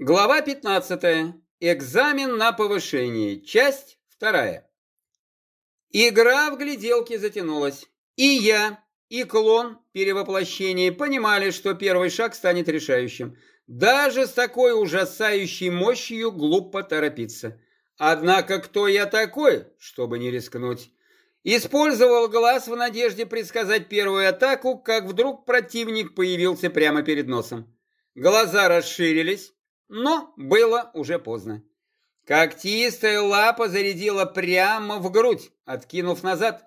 Глава 15. Экзамен на повышение. Часть вторая. Игра в гляделки затянулась. И я, и клон перевоплощения понимали, что первый шаг станет решающим. Даже с такой ужасающей мощью глупо торопиться. Однако кто я такой, чтобы не рискнуть? Использовал глаз в надежде предсказать первую атаку, как вдруг противник появился прямо перед носом. Глаза расширились, но было уже поздно. Когтистая лапа зарядила прямо в грудь, откинув назад.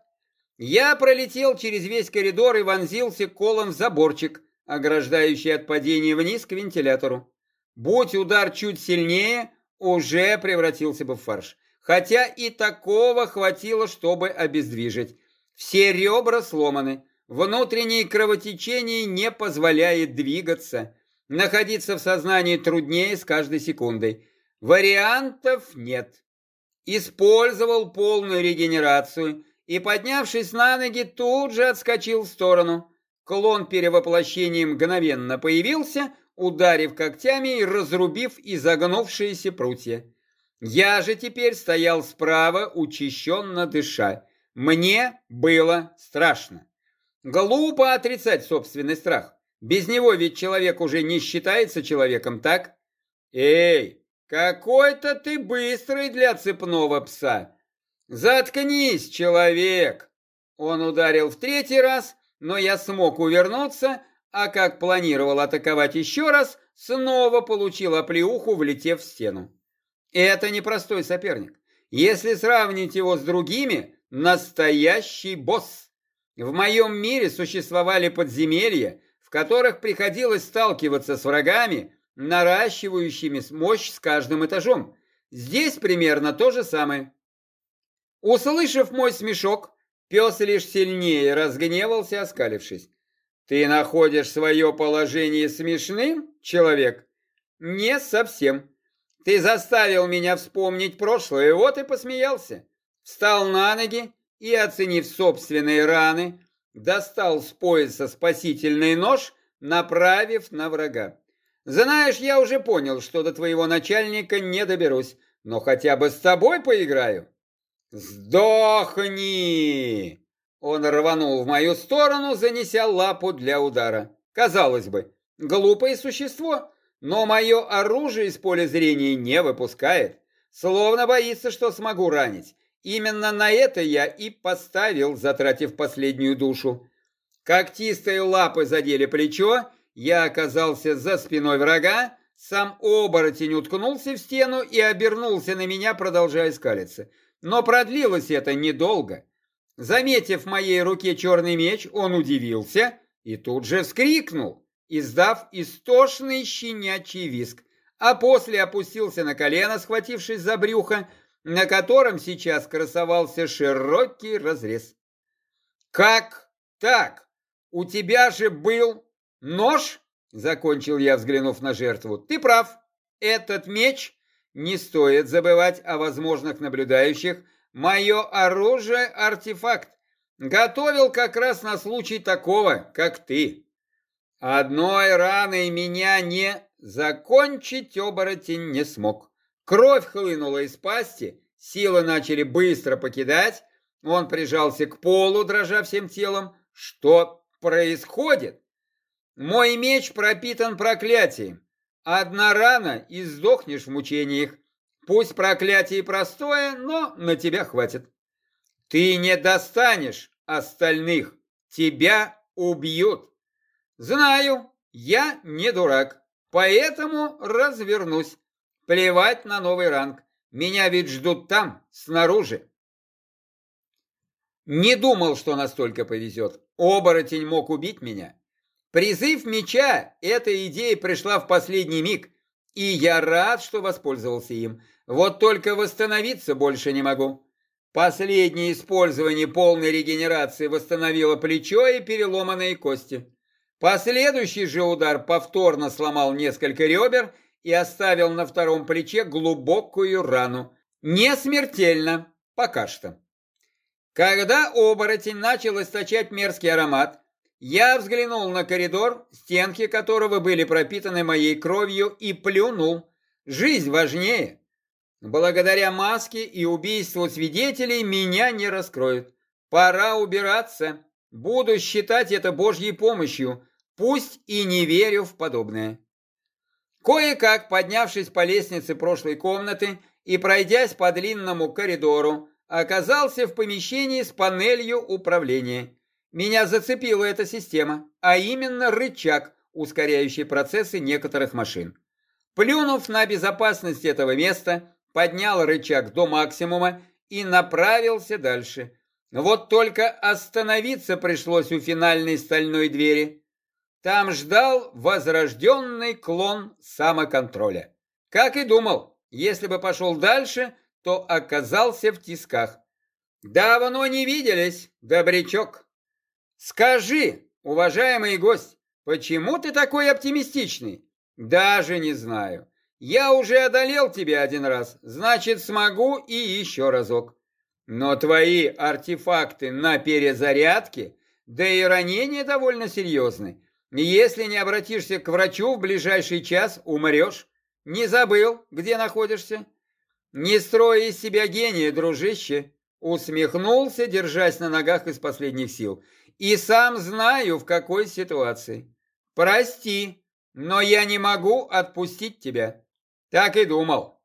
Я пролетел через весь коридор и вонзился колом в заборчик, ограждающий от падения вниз к вентилятору. Будь удар чуть сильнее, уже превратился бы в фарш. Хотя и такого хватило, чтобы обездвижить. Все ребра сломаны, внутреннее кровотечение не позволяет двигаться. Находиться в сознании труднее с каждой секундой. Вариантов нет. Использовал полную регенерацию и, поднявшись на ноги, тут же отскочил в сторону. Клон перевоплощения мгновенно появился, ударив когтями и разрубив изогнувшиеся прутья. Я же теперь стоял справа, учащенно дыша. Мне было страшно. Глупо отрицать собственный страх. Без него ведь человек уже не считается человеком, так? Эй, какой-то ты быстрый для цепного пса. Заткнись, человек. Он ударил в третий раз, но я смог увернуться, а как планировал атаковать еще раз, снова получил оплеуху, влетев в стену. Это непростой соперник. Если сравнить его с другими, настоящий босс. В моем мире существовали подземелья, которых приходилось сталкиваться с врагами, наращивающими мощь с каждым этажом. Здесь примерно то же самое. Услышав мой смешок, пес лишь сильнее разгневался, оскалившись. «Ты находишь свое положение смешным, человек?» «Не совсем. Ты заставил меня вспомнить прошлое, вот и посмеялся. Встал на ноги и, оценив собственные раны, достал с пояса спасительный нож, направив на врага. «Знаешь, я уже понял, что до твоего начальника не доберусь, но хотя бы с тобой поиграю». «Сдохни!» Он рванул в мою сторону, занеся лапу для удара. Казалось бы, глупое существо, но мое оружие из поля зрения не выпускает, словно боится, что смогу ранить. Именно на это я и поставил, затратив последнюю душу. Когтистые лапы задели плечо, я оказался за спиной врага, сам оборотень уткнулся в стену и обернулся на меня, продолжая скалиться. Но продлилось это недолго. Заметив в моей руке черный меч, он удивился и тут же вскрикнул, издав истошный щенячий виск, а после опустился на колено, схватившись за брюхо, на котором сейчас красовался широкий разрез. «Как так? У тебя же был нож?» Закончил я, взглянув на жертву. «Ты прав. Этот меч, не стоит забывать о возможных наблюдающих, мое оружие – артефакт. Готовил как раз на случай такого, как ты. Одной раной меня не закончить оборотень не смог. Кровь хлынула из пасти, силы начали быстро покидать, он прижался к полу, дрожа всем телом. Что происходит? Мой меч пропитан проклятием. Одна рана и сдохнешь в мучениях. Пусть проклятие простое, но на тебя хватит. Ты не достанешь остальных, тебя убьют. Знаю, я не дурак, поэтому развернусь. Плевать на новый ранг. Меня ведь ждут там, снаружи. Не думал, что настолько повезет. Оборотень мог убить меня. Призыв меча, эта идея пришла в последний миг, и я рад, что воспользовался им. Вот только восстановиться больше не могу. Последнее использование полной регенерации восстановило плечо и переломанные кости. Последующий же удар повторно сломал несколько ребер и оставил на втором плече глубокую рану. Не смертельно, пока что. Когда оборотень начал источать мерзкий аромат, я взглянул на коридор, стенки которого были пропитаны моей кровью, и плюнул. Жизнь важнее. Благодаря маске и убийству свидетелей меня не раскроют. Пора убираться. Буду считать это Божьей помощью, пусть и не верю в подобное. Кое-как, поднявшись по лестнице прошлой комнаты и пройдясь по длинному коридору, оказался в помещении с панелью управления. Меня зацепила эта система, а именно рычаг, ускоряющий процессы некоторых машин. Плюнув на безопасность этого места, поднял рычаг до максимума и направился дальше. Вот только остановиться пришлось у финальной стальной двери. Там ждал возрожденный клон самоконтроля. Как и думал, если бы пошел дальше, то оказался в тисках. Давно не виделись, добрячок. Скажи, уважаемый гость, почему ты такой оптимистичный? Даже не знаю. Я уже одолел тебя один раз, значит смогу и еще разок. Но твои артефакты на перезарядке, да и ранения довольно серьезны. Если не обратишься к врачу в ближайший час, умрешь. Не забыл, где находишься? Не строй из себя гения, дружище. Усмехнулся, держась на ногах из последних сил. И сам знаю, в какой ситуации. Прости, но я не могу отпустить тебя. Так и думал.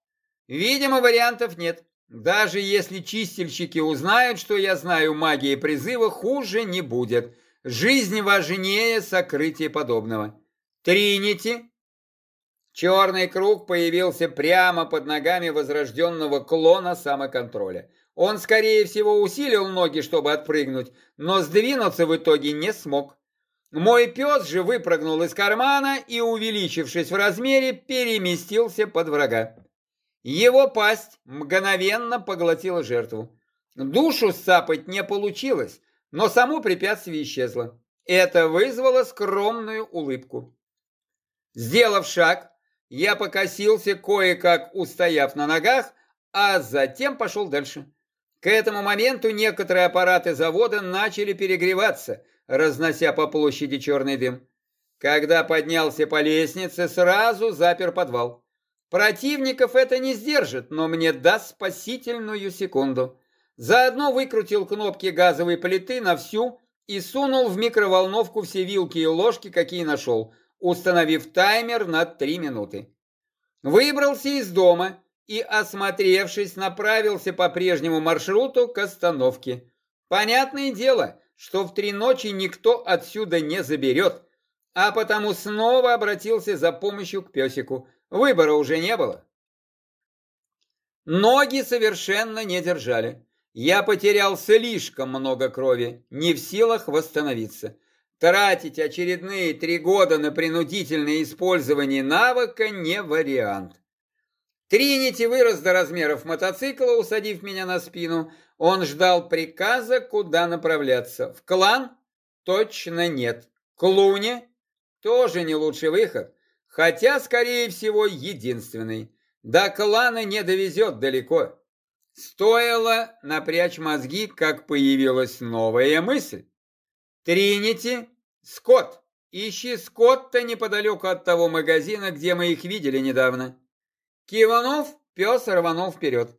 Видимо, вариантов нет. Даже если чистильщики узнают, что я знаю магии призыва, хуже не будет. Жизнь важнее сокрытия подобного. Тринити. Черный круг появился прямо под ногами возрожденного клона самоконтроля. Он, скорее всего, усилил ноги, чтобы отпрыгнуть, но сдвинуться в итоге не смог. Мой пес же выпрыгнул из кармана и, увеличившись в размере, переместился под врага. Его пасть мгновенно поглотила жертву. Душу сцапать не получилось, но само препятствие исчезло. Это вызвало скромную улыбку. Сделав шаг, я покосился, кое-как устояв на ногах, а затем пошел дальше. К этому моменту некоторые аппараты завода начали перегреваться, разнося по площади черный дым. Когда поднялся по лестнице, сразу запер подвал. Противников это не сдержит, но мне даст спасительную секунду. Заодно выкрутил кнопки газовой плиты на всю и сунул в микроволновку все вилки и ложки, какие нашел, установив таймер на три минуты. Выбрался из дома и, осмотревшись, направился по прежнему маршруту к остановке. Понятное дело, что в три ночи никто отсюда не заберет, а потому снова обратился за помощью к песику – Выбора уже не было. Ноги совершенно не держали. Я потерял слишком много крови, не в силах восстановиться. Тратить очередные три года на принудительное использование навыка не вариант. Тринити вырос до размеров мотоцикла, усадив меня на спину. Он ждал приказа, куда направляться. В клан? Точно нет. К Луне? Тоже не лучший выход. Хотя, скорее всего, единственный. До клана не довезет далеко. Стоило напрячь мозги, как появилась новая мысль. Тринити, Скотт, ищи Скотта неподалеку от того магазина, где мы их видели недавно. Киванов, пес рванул вперед.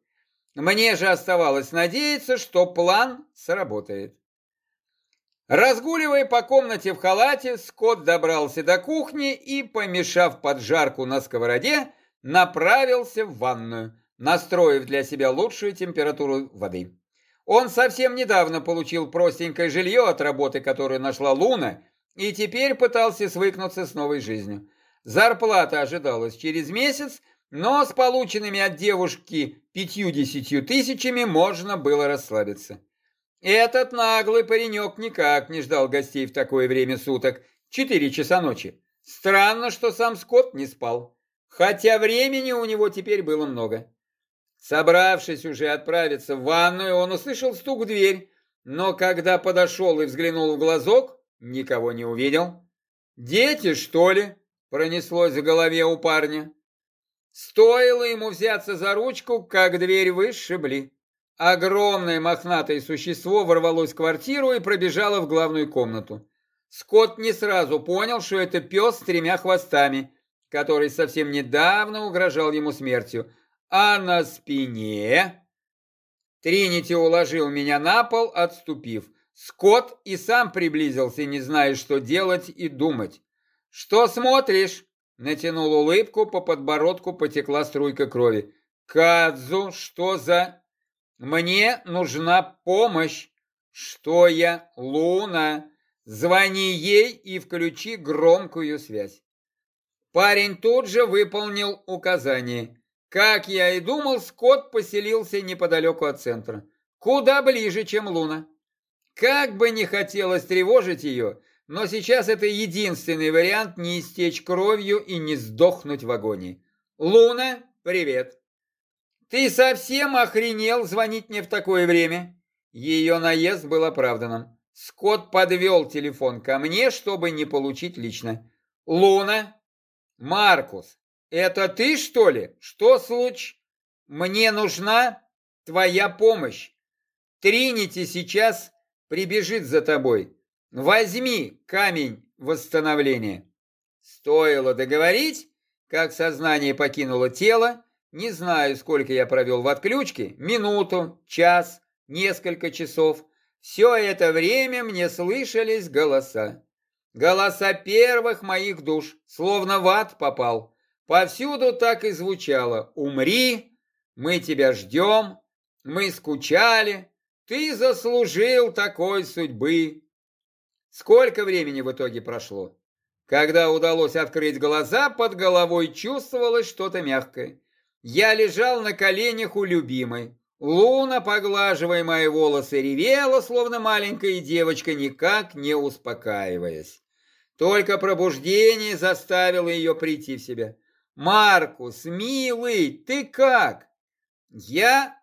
Мне же оставалось надеяться, что план сработает. Разгуливая по комнате в халате, Скотт добрался до кухни и, помешав поджарку на сковороде, направился в ванную, настроив для себя лучшую температуру воды. Он совсем недавно получил простенькое жилье от работы, которую нашла Луна, и теперь пытался свыкнуться с новой жизнью. Зарплата ожидалась через месяц, но с полученными от девушки пятью-десятью тысячами можно было расслабиться. Этот наглый паренек никак не ждал гостей в такое время суток, четыре часа ночи. Странно, что сам Скотт не спал, хотя времени у него теперь было много. Собравшись уже отправиться в ванную, он услышал стук в дверь, но когда подошел и взглянул в глазок, никого не увидел. «Дети, что ли?» — пронеслось в голове у парня. Стоило ему взяться за ручку, как дверь вышибли. Огромное мохнатое существо ворвалось в квартиру и пробежало в главную комнату. Скотт не сразу понял, что это пес с тремя хвостами, который совсем недавно угрожал ему смертью, а на спине... Тринити уложил меня на пол, отступив. Скотт и сам приблизился, не зная, что делать и думать. «Что смотришь?» Натянул улыбку, по подбородку потекла струйка крови. «Кадзу, что за...» «Мне нужна помощь!» «Что я? Луна!» «Звони ей и включи громкую связь!» Парень тут же выполнил указание. Как я и думал, Скотт поселился неподалеку от центра. Куда ближе, чем Луна. Как бы не хотелось тревожить ее, но сейчас это единственный вариант не истечь кровью и не сдохнуть в агонии. Луна, привет. Ты совсем охренел звонить мне в такое время? Ее наезд был оправданным. Скотт подвел телефон ко мне, чтобы не получить лично. Луна, Маркус, это ты, что ли? Что случай? Мне нужна твоя помощь. Тринити сейчас прибежит за тобой. Возьми камень восстановления. Стоило договорить, как сознание покинуло тело, не знаю, сколько я провел в отключке, минуту, час, несколько часов. Все это время мне слышались голоса. Голоса первых моих душ, словно в ад попал. Повсюду так и звучало «Умри, мы тебя ждем, мы скучали, ты заслужил такой судьбы». Сколько времени в итоге прошло? Когда удалось открыть глаза, под головой чувствовалось что-то мягкое. Я лежал на коленях у любимой. Луна, поглаживая мои волосы, ревела, словно маленькая девочка, никак не успокаиваясь. Только пробуждение заставило ее прийти в себя. «Маркус, милый, ты как?» Я...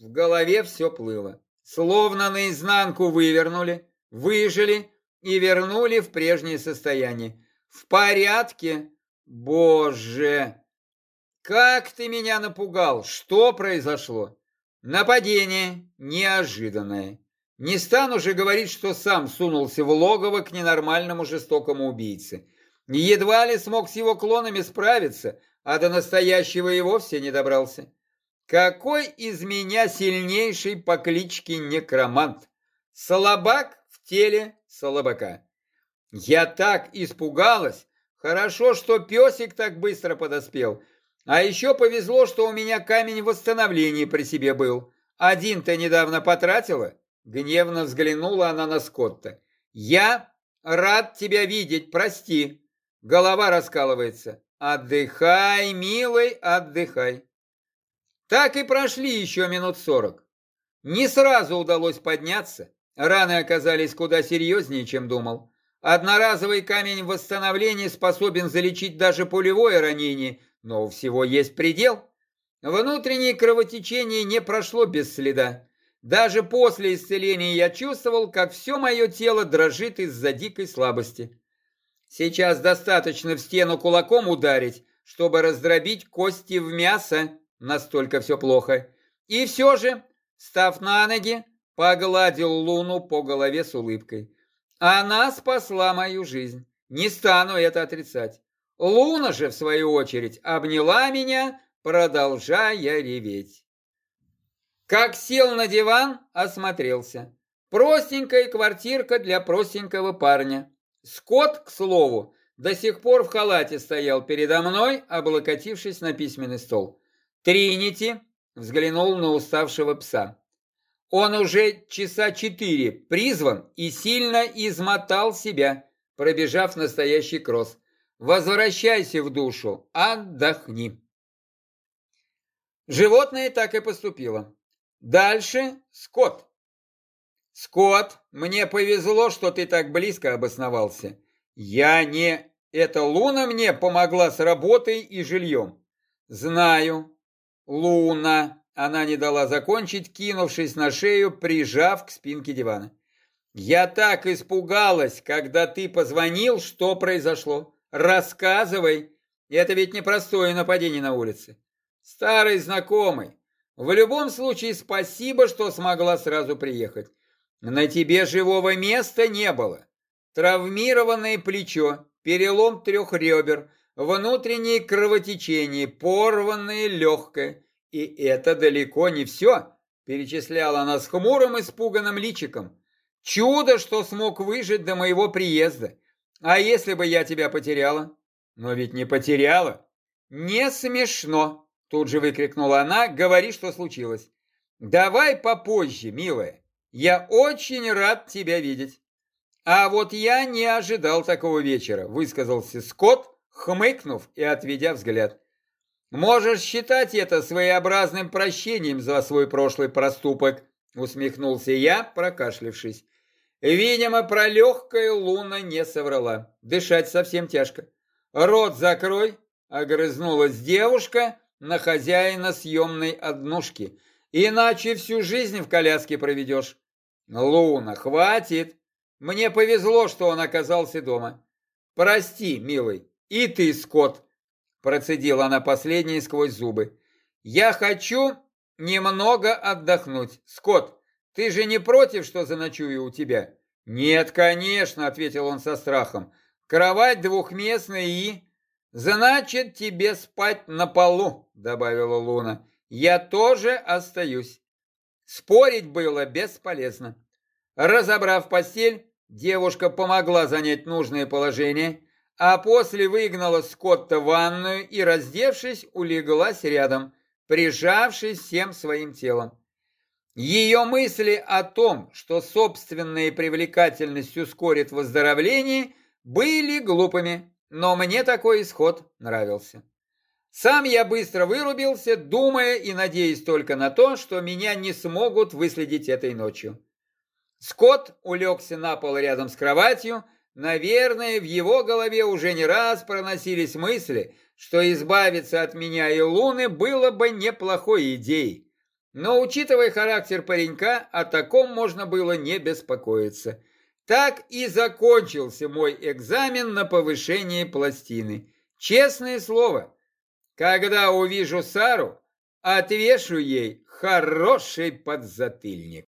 В голове все плыло. Словно наизнанку вывернули, выжили и вернули в прежнее состояние. В порядке? Боже! Как ты меня напугал! Что произошло? Нападение неожиданное. Не стану же говорить, что сам сунулся в логово к ненормальному жестокому убийце. Едва ли смог с его клонами справиться, а до настоящего и вовсе не добрался. Какой из меня сильнейший по кличке Некромант? Слабак в теле Слабака. Я так испугалась. Хорошо, что песик так быстро подоспел. А еще повезло, что у меня камень восстановления при себе был. Один-то недавно потратила. Гневно взглянула она на Скотта. Я рад тебя видеть, прости. Голова раскалывается. Отдыхай, милый, отдыхай. Так и прошли еще минут сорок. Не сразу удалось подняться. Раны оказались куда серьезнее, чем думал. Одноразовый камень восстановления способен залечить даже пулевое ранение, но у всего есть предел. Внутреннее кровотечение не прошло без следа. Даже после исцеления я чувствовал, как все мое тело дрожит из-за дикой слабости. Сейчас достаточно в стену кулаком ударить, чтобы раздробить кости в мясо, настолько все плохо. И все же, став на ноги, Погладил Луну по голове с улыбкой. Она спасла мою жизнь. Не стану это отрицать. Луна же, в свою очередь, обняла меня, продолжая реветь. Как сел на диван, осмотрелся. Простенькая квартирка для простенького парня. Скот, к слову, до сих пор в халате стоял передо мной, облокотившись на письменный стол. Тринити взглянул на уставшего пса. Он уже часа четыре призван и сильно измотал себя, пробежав настоящий кросс. Возвращайся в душу, отдохни. Животное так и поступило. Дальше Скотт. Скотт, мне повезло, что ты так близко обосновался. Я не... Эта Луна мне помогла с работой и жильем. Знаю. Луна, она не дала закончить, кинувшись на шею, прижав к спинке дивана. «Я так испугалась, когда ты позвонил, что произошло. Рассказывай. Это ведь непростое нападение на улице. Старый знакомый. В любом случае, спасибо, что смогла сразу приехать. На тебе живого места не было. Травмированное плечо, перелом трех ребер, внутреннее кровотечение, порванное легкое. И это далеко не все, перечисляла она с хмурым испуганным личиком. Чудо, что смог выжить до моего приезда. А если бы я тебя потеряла? Но ведь не потеряла. Не смешно, тут же выкрикнула она, говори, что случилось. Давай попозже, милая. Я очень рад тебя видеть. А вот я не ожидал такого вечера, высказался Скотт, хмыкнув и отведя взгляд. Можешь считать это своеобразным прощением за свой прошлый проступок, усмехнулся я, прокашлившись. Видимо, про легкое Луна не соврала. Дышать совсем тяжко. «Рот закрой!» — огрызнулась девушка на хозяина съемной однушки. «Иначе всю жизнь в коляске проведешь». «Луна, хватит! Мне повезло, что он оказался дома. Прости, милый, и ты, Скотт!» Процедила она последнее сквозь зубы. «Я хочу немного отдохнуть. Скотт, ты же не против, что заночую у тебя?» «Нет, конечно», — ответил он со страхом. «Кровать двухместная и...» «Значит, тебе спать на полу», — добавила Луна. «Я тоже остаюсь». Спорить было бесполезно. Разобрав постель, девушка помогла занять нужное положение, а после выгнала Скотта в ванную и, раздевшись, улеглась рядом, прижавшись всем своим телом. Ее мысли о том, что собственная привлекательность ускорит выздоровление, были глупыми, но мне такой исход нравился. Сам я быстро вырубился, думая и надеясь только на то, что меня не смогут выследить этой ночью. Скотт улегся на пол рядом с кроватью. Наверное, в его голове уже не раз проносились мысли, что избавиться от меня и Луны было бы неплохой идеей. Но, учитывая характер паренька, о таком можно было не беспокоиться. Так и закончился мой экзамен на повышение пластины. Честное слово, когда увижу Сару, отвешу ей хороший подзатыльник.